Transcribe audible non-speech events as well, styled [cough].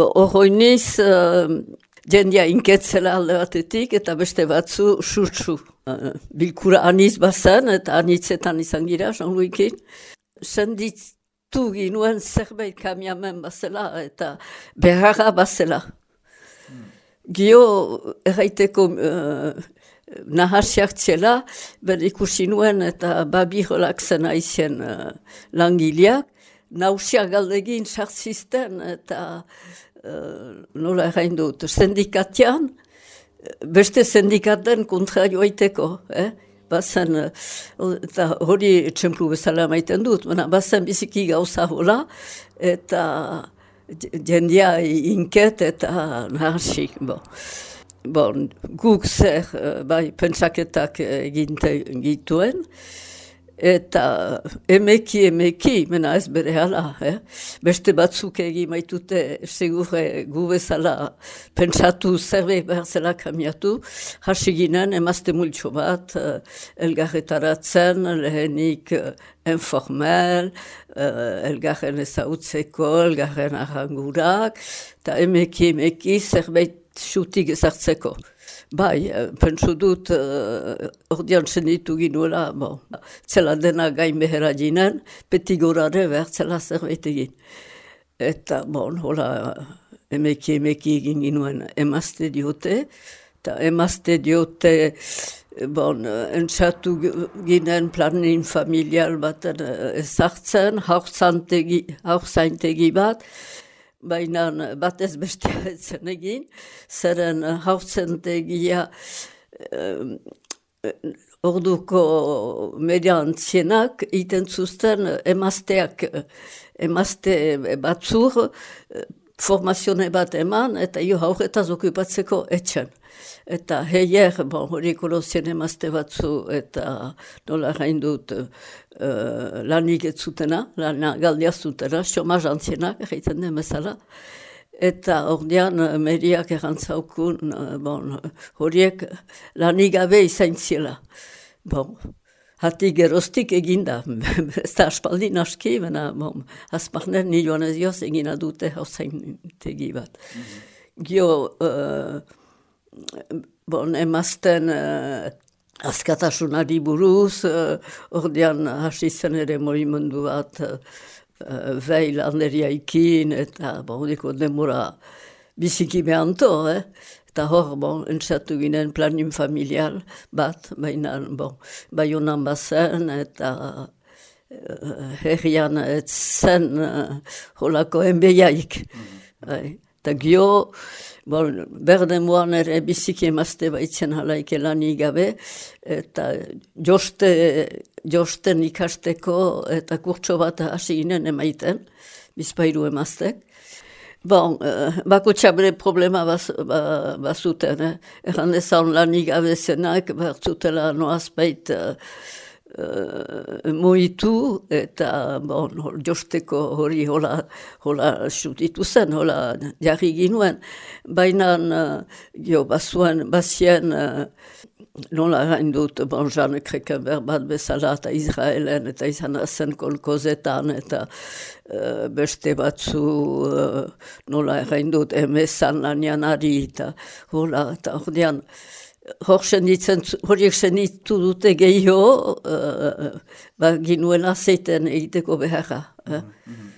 Bo, horroiniz, uh, jendia inketzela alde batetik, eta beste batzu sutsu. Uh, bilkura aniz bazan, eta anitzetan izan gira, Jean-Louisin. Senditu ginuen zerbait kamiamen bazela, eta beharra bazela. Hmm. Gio, erraiteko uh, nahasiak txela, ber ikusi nuen eta babi holak zena izien uh, langileak, nausia galdegin sartzizten eta uh, nola errain dut, sendikatian, beste sendikaten kontra joaiteko, eh? Bazen, eta hori txemplu bezala maiten dut, baina bazen biziki gauza hola, eta jendia inket eta nahasik, bo. Bon, guk zer, bai, pentsaketak egiten gituen, eta emeki emeki, mena ez bere hala, eh? beste batzuk egin maitute segure gu bezala pentsatu zerbe behar zela kamiatu, hasi ginen emazte multxo bat, uh, elgarretaratzen, lehenik uh, informel, uh, elgarren ezautzeko, elgarren arrangurak, eta emeki emeki zerbait xutik ezartzeko. Bai, eh, pentsu dut, uh, ordean senditu ginuela, bon, zela dena gain behera ginen, peti gorare behar zela zerbait egin. Eta, bon, hola, emeki emeki egin ginuen emazte diote, eta emazte diote, bon, entzatu ginen planin familial bat ezartzen, haurzaintegi bat, baina batez beste [laughs] zen egin, zeren hautzen tegia uh, orduko mediantzienak iten zuzten emazteak, emazte batzur, formazione bat eman eta jo haurretaz okupatzeko etxen. Eta heier, bon, hori kolosien emazte batzu eta nola hain dut uh, lanik ez zutena, lana galdia zutena, xomaz antzienak, egiten den bezala. Eta ordean meriak erantzaukun, uh, bon, horiek lanik gabe izan ziela. Bon, hati gerostik eginda, ez da [laughs] aspaldi naski, baina bon, azparnen nioan ez joz egina dute hauzain tegi bat. Mm -hmm. Gio, uh, bon, emazten uh, askatasunari buruz, uh, ordean hasi zen ere morimendu bat uh, veil ikin, eta bon, demora biziki behanto, eh? Eta hor, bon, entzatu ginen planin familial bat, baina, bon, bai honan bazen, eta uh, herrian ez zen uh, holako enbeiaik. Mm Eta gio, bon, berde moan ere biziki emazte baitzen halaik elani gabe, eta joste, josten ikasteko eta kurtso bat hasi ginen emaiten, bizpairu emaztek. Bon, uh, bako txabre problema bazuten, bas, eh? erran ezan lanik gabe zenak, behar zutela noazpeit uh, uh, moitu eta bon, josteko hori hola, hola sutitu zen, hola jarri ginuen. Baina uh, jo, basuen, basien uh, nola hain dut, bon, jane kreken bat bezala eta Israelen eta izan zen kolkozetan eta uh, beste batzu uh, nola hain dut emezan lanian ari eta hola eta ordean hor senditzen, horiek senditu dute gehiago, uh, ba, ginuen azeiten egiteko beharra. Eh? Mm -hmm.